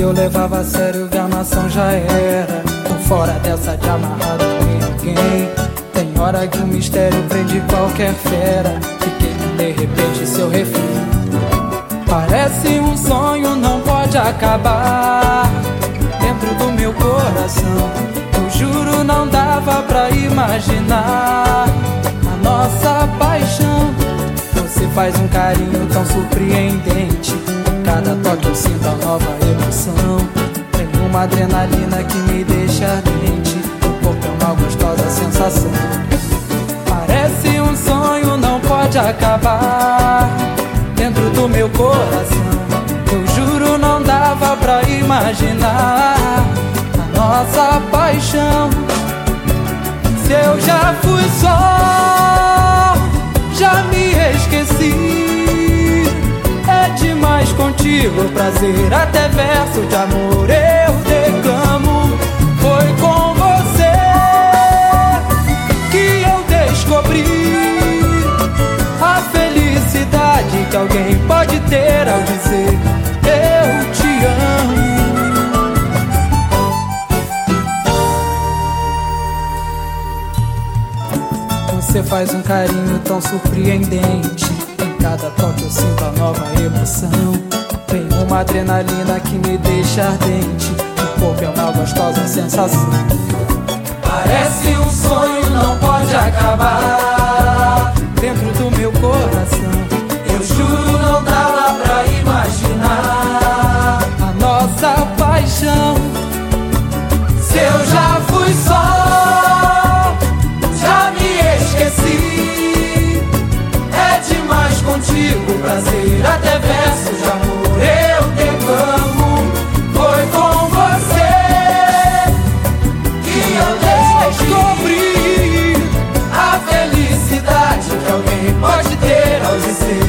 Eu levava a sério, gamação já era. Tô fora dessa de amarrado com ninguém. Tem hora que o mistério prende qualquer fera. Fiquei de repente seu refém. Parece um sonho, não pode acabar. Dentro do meu coração, eu juro, não dava pra imaginar a nossa paixão. Você faz um carinho tão surpreendente. Cada toque eu sinto a nova emoção. Tem uma adrenalina que me deixa ardente. O corpo é uma gostosa sensação. Parece um sonho, não pode acabar dentro do meu coração. Eu juro, não dava pra imaginar a nossa paixão. Contigo, prazer, até verso de amor eu declamo. Foi com você que eu descobri a felicidade que alguém pode ter ao dizer eu te amo. Você faz um carinho tão surpreendente. Em cada toque eu sinto a nova emoção. Uma adrenalina que me deixa ardente. O corpo é uma gostosa sensação. Parece um sonho, não pode acabar. pode ter aos ensinos.